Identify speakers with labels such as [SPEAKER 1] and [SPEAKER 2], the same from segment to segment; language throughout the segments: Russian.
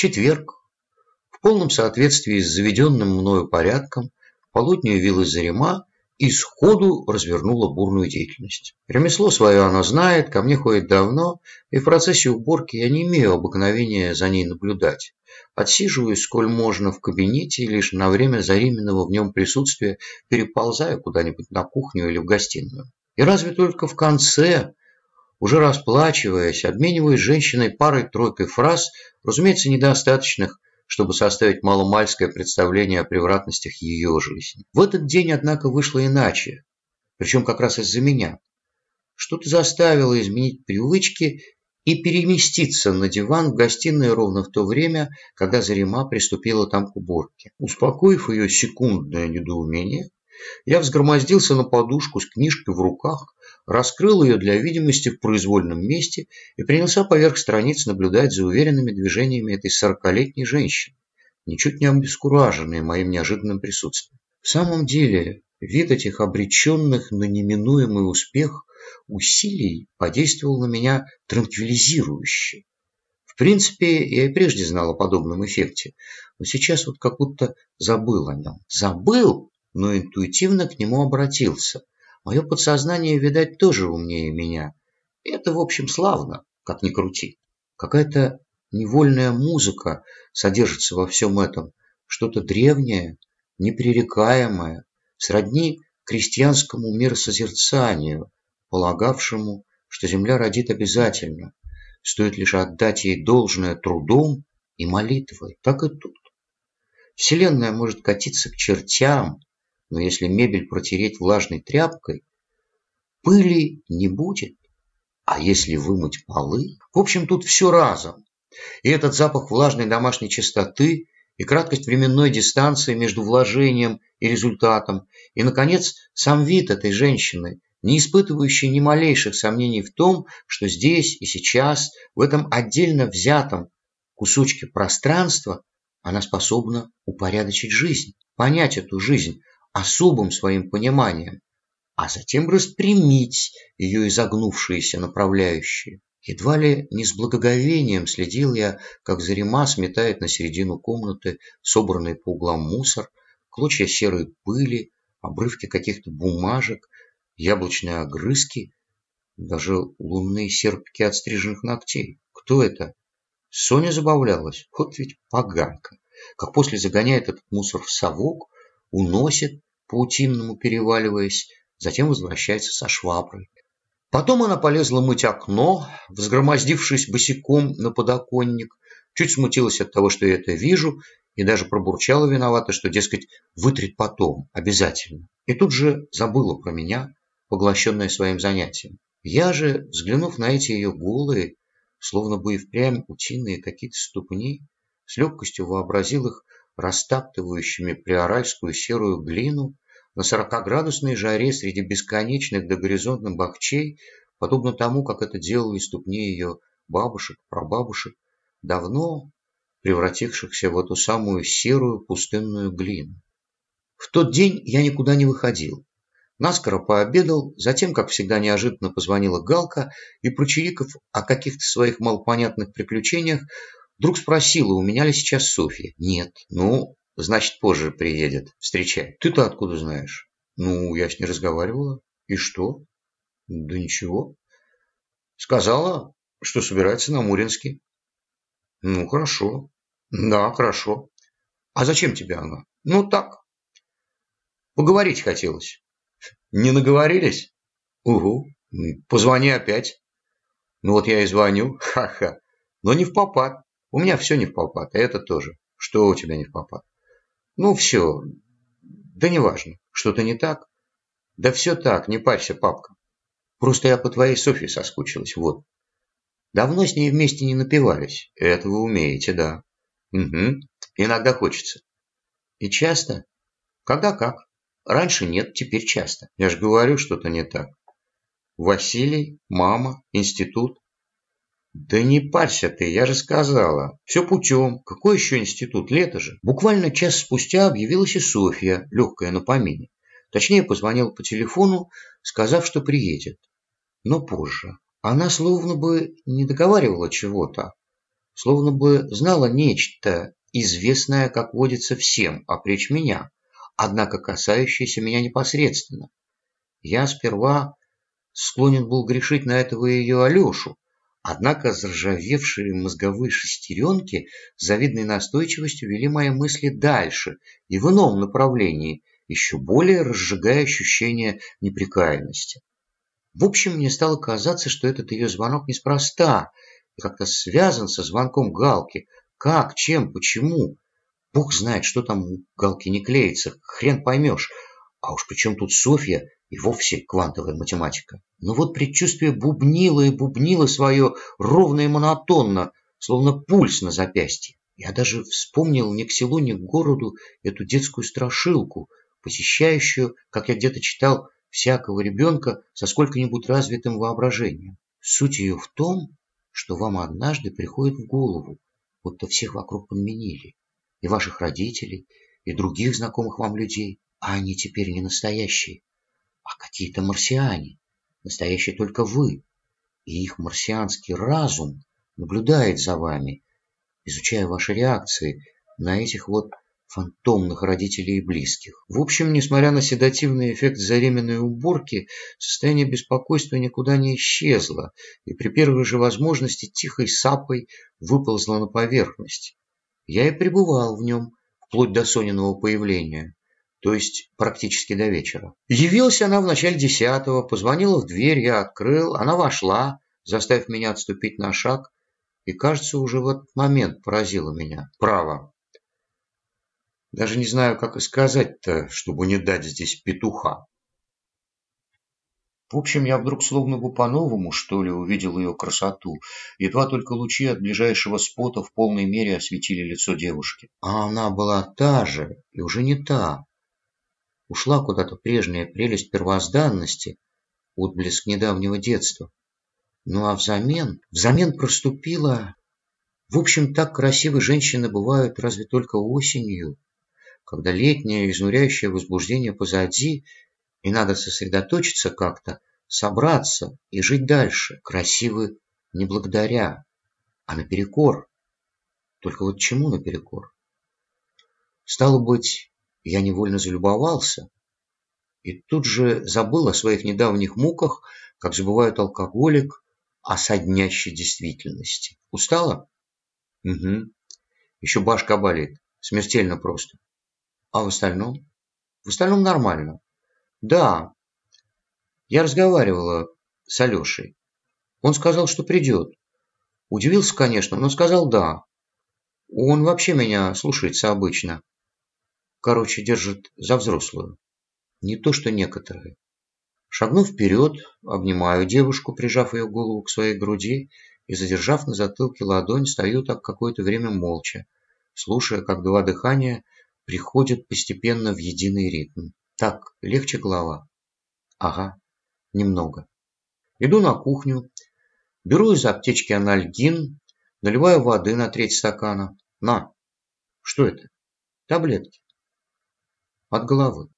[SPEAKER 1] четверг, в полном соответствии с заведенным мною порядком, полудню явилась Зарима и сходу развернула бурную деятельность. Ремесло свое она знает, ко мне ходит давно, и в процессе уборки я не имею обыкновения за ней наблюдать. Отсиживаюсь, сколь можно, в кабинете, и лишь на время заременного в нем присутствия переползаю куда-нибудь на кухню или в гостиную. И разве только в конце, уже расплачиваясь, обмениваясь женщиной парой-тройкой фраз, разумеется, недостаточных, чтобы составить маломальское представление о превратностях ее жизни. В этот день, однако, вышло иначе, причем как раз из-за меня. Что-то заставило изменить привычки и переместиться на диван в гостиной ровно в то время, когда Зарима приступила там к уборке. Успокоив ее секундное недоумение, я взгромоздился на подушку с книжкой в руках, раскрыл ее для видимости в произвольном месте и принялся поверх страниц наблюдать за уверенными движениями этой сорокалетней женщины, ничуть не обескураженной моим неожиданным присутствием. В самом деле, вид этих обреченных на неминуемый успех усилий подействовал на меня транквилизирующе. В принципе, я и прежде знал о подобном эффекте, но сейчас вот как будто забыл о нем. Забыл, но интуитивно к нему обратился. Мое подсознание, видать, тоже умнее меня. И это, в общем, славно, как ни крути. Какая-то невольная музыка содержится во всем этом. Что-то древнее, непререкаемое, сродни крестьянскому миросозерцанию, полагавшему, что земля родит обязательно. Стоит лишь отдать ей должное трудом и молитвой. Так и тут. Вселенная может катиться к чертям, но если мебель протереть влажной тряпкой, пыли не будет. А если вымыть полы? В общем, тут все разом. И этот запах влажной домашней чистоты, и краткость временной дистанции между вложением и результатом, и, наконец, сам вид этой женщины, не испытывающей ни малейших сомнений в том, что здесь и сейчас, в этом отдельно взятом кусочке пространства, она способна упорядочить жизнь, понять эту жизнь, особым своим пониманием, а затем распрямить ее изогнувшиеся направляющие. Едва ли не с благоговением следил я, как Зарима сметает на середину комнаты собранный по углам мусор, клочья серой пыли, обрывки каких-то бумажек, яблочные огрызки, даже лунные серпики отстриженных ногтей. Кто это? Соня забавлялась. Вот ведь поганка. Как после загоняет этот мусор в совок, уносит, паутинному переваливаясь, затем возвращается со шваброй. Потом она полезла мыть окно, взгромоздившись босиком на подоконник, чуть смутилась от того, что я это вижу, и даже пробурчала виновата, что, дескать, вытрет потом, обязательно. И тут же забыла про меня, поглощенная своим занятием. Я же, взглянув на эти ее голые, словно бы и впрямь утиные какие-то ступни, с легкостью вообразил их растаптывающими приоральскую серую глину на сорокаградусной жаре среди бесконечных до горизонта бахчей, подобно тому, как это делали ступни ее бабушек, прабабушек, давно превратившихся в эту самую серую пустынную глину. В тот день я никуда не выходил. Наскоро пообедал, затем, как всегда, неожиданно позвонила Галка и, прочириков о каких-то своих малопонятных приключениях, Вдруг спросила, у меня ли сейчас Софья. Нет. Ну, значит, позже приедет встречать. Ты-то откуда знаешь? Ну, я с ней разговаривала. И что? Да ничего. Сказала, что собирается на Муринский. Ну, хорошо. Да, хорошо. А зачем тебе она? Ну, так. Поговорить хотелось. Не наговорились? Угу. Позвони опять. Ну, вот я и звоню. Ха-ха. Но не в попад. У меня все не в попад, а это тоже. Что у тебя не в попад? Ну, все. Да неважно. Что-то не так? Да все так, не парься, папка. Просто я по твоей Софье соскучилась, вот. Давно с ней вместе не напивались. Это вы умеете, да. Угу. Иногда хочется. И часто? Когда как. Раньше нет, теперь часто. Я же говорю, что-то не так. Василий, мама, институт. Да не парься ты, я же сказала. Все путем. Какой еще институт? Лето же. Буквально час спустя объявилась и Софья, легкая на помине. Точнее, позвонил по телефону, сказав, что приедет. Но позже. Она словно бы не договаривала чего-то. словно бы знала нечто, известное, как водится всем, опречь меня, однако касающееся меня непосредственно. Я сперва склонен был грешить на этого ее Алешу, однако заржавевшие мозговые шестеренки завидной настойчивостью вели мои мысли дальше и в ином направлении, еще более разжигая ощущение неприкаянности. В общем, мне стало казаться, что этот ее звонок неспроста и как-то связан со звонком Галки. Как, чем, почему? Бог знает, что там у Галки не клеится, хрен поймешь. А уж при чем тут Софья и вовсе квантовая математика? Но вот предчувствие бубнило и бубнило свое ровно и монотонно, словно пульс на запястье. Я даже вспомнил ни к селу, ни к городу эту детскую страшилку, посещающую, как я где-то читал, всякого ребенка со сколько-нибудь развитым воображением. Суть ее в том, что вам однажды приходит в голову, будто всех вокруг подменили, и ваших родителей, и других знакомых вам людей, а они теперь не настоящие, а какие-то марсиане, настоящие только вы, и их марсианский разум наблюдает за вами, изучая ваши реакции на этих вот фантомных родителей и близких. В общем, несмотря на седативный эффект заременной уборки, состояние беспокойства никуда не исчезло, и при первой же возможности тихой сапой выползло на поверхность. Я и пребывал в нем, вплоть до Сониного появления, то есть практически до вечера. Явилась она в начале десятого, позвонила в дверь, я открыл, она вошла, заставив меня отступить на шаг, и, кажется, уже в этот момент поразила меня. Право, даже не знаю, как и сказать-то, чтобы не дать здесь петуха. В общем, я вдруг словно бы по-новому, что ли, увидел ее красоту. Едва только лучи от ближайшего спота в полной мере осветили лицо девушки. А она была та же, и уже не та. Ушла куда-то прежняя прелесть первозданности, отблеск недавнего детства. Ну а взамен, взамен проступила... В общем, так красивые женщины бывают разве только осенью когда летнее изнуряющее возбуждение позади, и надо сосредоточиться как-то, собраться и жить дальше, красивы не благодаря, а наперекор. Только вот чему наперекор? Стало быть, я невольно залюбовался, и тут же забыл о своих недавних муках, как забывает алкоголик о соднящей действительности. Устала? Угу. Еще башка болит. Смертельно просто. А в остальном? В остальном нормально. Да. Я разговаривала с Алешей. Он сказал, что придет. Удивился, конечно, но сказал «да». Он вообще меня слушается обычно. Короче, держит за взрослую. Не то, что некоторые. Шагнув вперед, обнимаю девушку, прижав ее голову к своей груди и, задержав на затылке ладонь, стою так какое-то время молча, слушая, как два дыхания – приходят постепенно в единый ритм. Так, легче голова? Ага, немного. Иду на кухню, беру из аптечки анальгин, наливаю воды на треть стакана. На. Что это? Таблетки. От головы.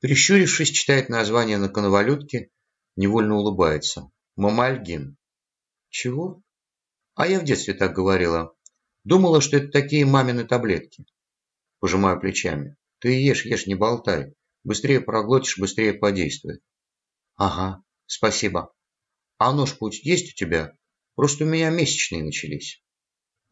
[SPEAKER 1] Прищурившись, читает название на коновалютке, невольно улыбается. Мамальгин. Чего? А я в детстве так говорила. Думала, что это такие мамины таблетки. Пожимаю плечами. Ты ешь, ешь, не болтай. Быстрее проглотишь, быстрее подействует. Ага, спасибо. А нож путь есть у тебя? Просто у меня месячные начались.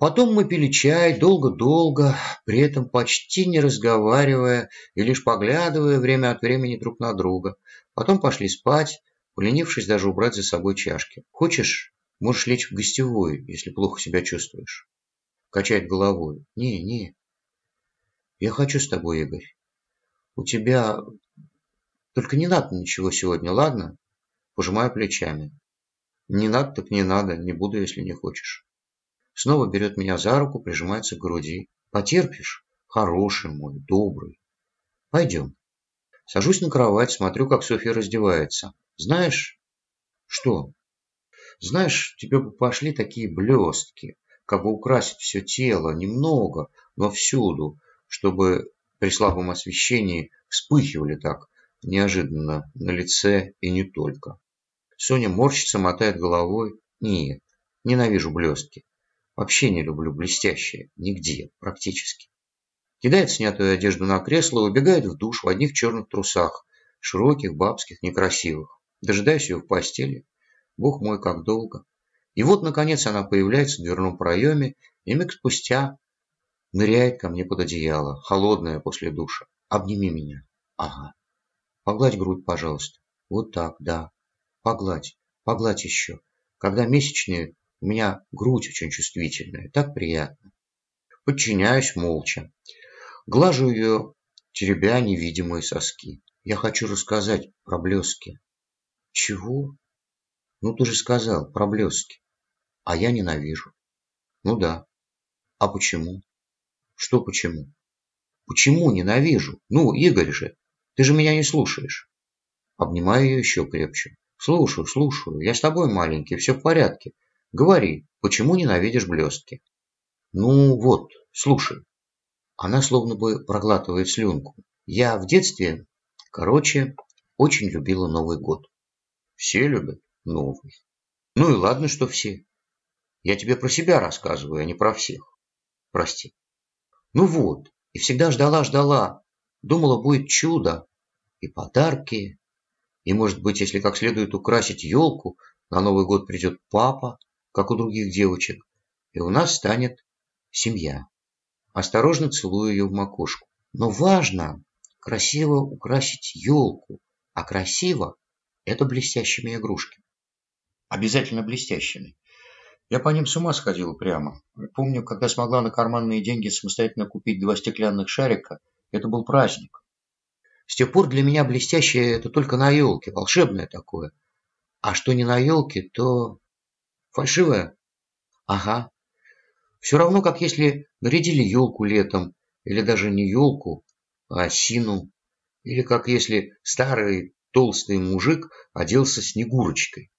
[SPEAKER 1] Потом мы пили чай долго-долго, при этом почти не разговаривая и лишь поглядывая время от времени друг на друга. Потом пошли спать, поленившись даже убрать за собой чашки. Хочешь, можешь лечь в гостевую, если плохо себя чувствуешь. Качает головой. Не, не, я хочу с тобой, Игорь. У тебя... Только не надо ничего сегодня, ладно? Пожимаю плечами. Не надо, так не надо. Не буду, если не хочешь. Снова берет меня за руку, прижимается к груди. Потерпишь? Хороший мой, добрый. Пойдем. Сажусь на кровать, смотрю, как Софья раздевается. Знаешь, что? Знаешь, тебе бы пошли такие блестки, как бы украсить все тело, немного, но всюду, чтобы при слабом освещении вспыхивали так неожиданно на лице и не только. Соня морщится, мотает головой. Нет, ненавижу блестки. Вообще не люблю блестящее. Нигде, практически. Кидает снятую одежду на кресло, убегает в душ в одних черных трусах, широких, бабских, некрасивых. Дожидаюсь ее в постели. Бог мой, как долго. И вот, наконец, она появляется в дверном проеме, и миг спустя ныряет ко мне под одеяло, холодная после душа. Обними меня. Ага. Погладь грудь, пожалуйста. Вот так, да. Погладь. Погладь еще. Когда месячные, у меня грудь очень чувствительная. Так приятно. Подчиняюсь молча. Глажу ее, теребя невидимые соски. Я хочу рассказать про блески. Чего? Ну, ты же сказал, про блески. А я ненавижу. Ну да. А почему? Что почему? Почему ненавижу? Ну, Игорь же, ты же меня не слушаешь. Обнимаю ее еще крепче. Слушаю, слушаю. Я с тобой, маленький, все в порядке. Говори, почему ненавидишь блестки? Ну вот, слушай. Она словно бы проглатывает слюнку. Я в детстве, короче, очень любила Новый год. Все любят Новый. Ну и ладно, что все. Я тебе про себя рассказываю, а не про всех. Прости. Ну вот, и всегда ждала-ждала. Думала, будет чудо. И подарки. И, может быть, если как следует украсить елку, на Новый год придет папа, как у других девочек, и у нас станет семья. Осторожно целую ее в макушку. Но важно красиво украсить елку, а красиво – это блестящими игрушками. Обязательно блестящими. Я по ним с ума сходил прямо. Помню, когда смогла на карманные деньги самостоятельно купить два стеклянных шарика, это был праздник. С тех пор для меня блестящее это только на елке, волшебное такое. А что не на елке, то фальшивое. Ага. Все равно, как если нарядили елку летом, или даже не елку, а осину, или как если старый толстый мужик оделся снегурочкой.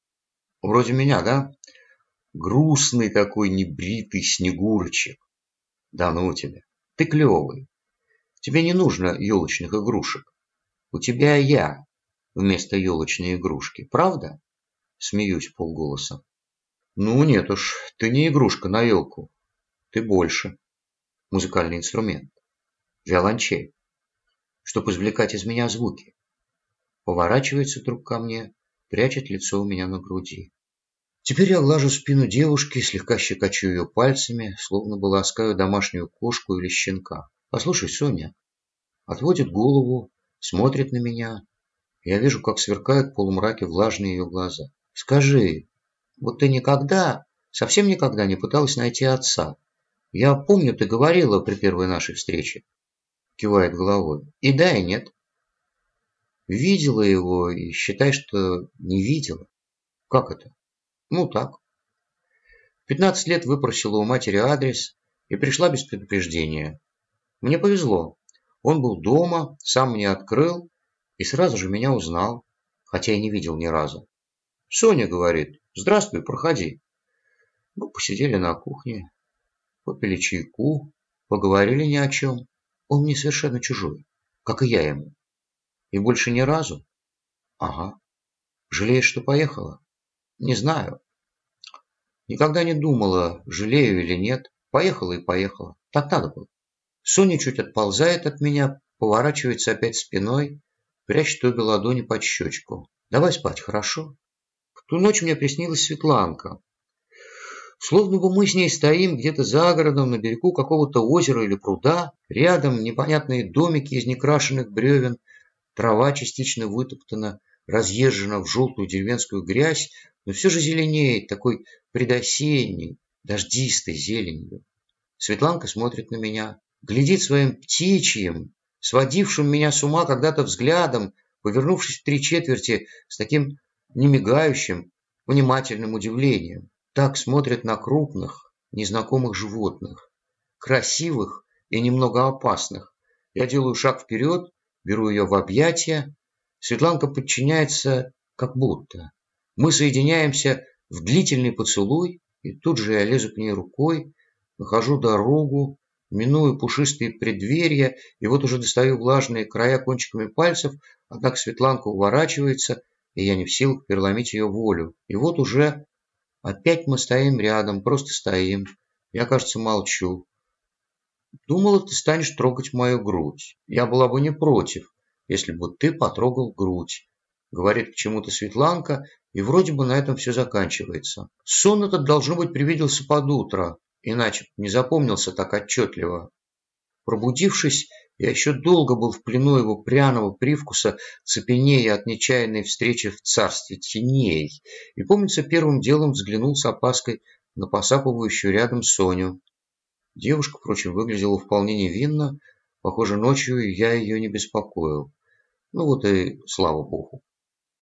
[SPEAKER 1] Вроде меня, да? Грустный такой небритый снегурочек. Да ну тебя, ты клевый. Тебе не нужно елочных игрушек. У тебя я вместо елочной игрушки, правда? Смеюсь полголоса. Ну нет уж, ты не игрушка на елку. Ты больше. Музыкальный инструмент. Виолончель. Чтоб извлекать из меня звуки. Поворачивается вдруг ко мне, прячет лицо у меня на груди. Теперь я глажу спину девушки, слегка щекочу ее пальцами, словно бы ласкаю домашнюю кошку или щенка. «Послушай, Соня». Отводит голову, смотрит на меня. Я вижу, как сверкают в полумраке влажные ее глаза. «Скажи, вот ты никогда, совсем никогда не пыталась найти отца? Я помню, ты говорила при первой нашей встрече». Кивает головой. «И да, и нет». Видела его и считай, что не видела. Как это? Ну так. В 15 лет выпросила у матери адрес и пришла без предупреждения. Мне повезло. Он был дома, сам мне открыл и сразу же меня узнал, хотя и не видел ни разу. Соня говорит, здравствуй, проходи. Мы посидели на кухне, попили чайку, поговорили ни о чем. Он мне совершенно чужой, как и я ему. И больше ни разу? Ага. Жалеешь, что поехала? Не знаю. Никогда не думала, жалею или нет. Поехала и поехала. Так надо было. Соня чуть отползает от меня, поворачивается опять спиной, прячет обе ладони под щечку. Давай спать, хорошо? Ту ночь мне приснилась Светланка. Словно бы мы с ней стоим где-то за городом на берегу какого-то озера или пруда. Рядом непонятные домики из некрашенных бревен, трава частично вытоптана, разъезжена в желтую деревенскую грязь, но все же зеленеет такой предосенней, дождистой зеленью. Светланка смотрит на меня, глядит своим птичьим, сводившим меня с ума когда-то взглядом, повернувшись в три четверти с таким немигающим, внимательным удивлением. Так смотрят на крупных, незнакомых животных, красивых и немного опасных. Я делаю шаг вперед, беру ее в объятия. Светланка подчиняется как будто. Мы соединяемся в длительный поцелуй, и тут же я лезу к ней рукой, нахожу дорогу, миную пушистые преддверья, и вот уже достаю влажные края кончиками пальцев, однако Светланка уворачивается, и я не в силах переломить ее волю. И вот уже опять мы стоим рядом, просто стоим, Я, кажется, молчу. Думала, ты станешь трогать мою грудь. Я была бы не против, если бы ты потрогал грудь. Говорит к чему-то Светланка, и вроде бы на этом все заканчивается. Сон этот, должно быть, привиделся под утро, иначе не запомнился так отчетливо. Пробудившись, я еще долго был в плену его пряного привкуса, цепенея от нечаянной встречи в царстве теней, и, помнится, первым делом взглянул с опаской на посапывающую рядом Соню. Девушка, впрочем, выглядела вполне невинно, похоже, ночью я ее не беспокоил. Ну вот и слава богу.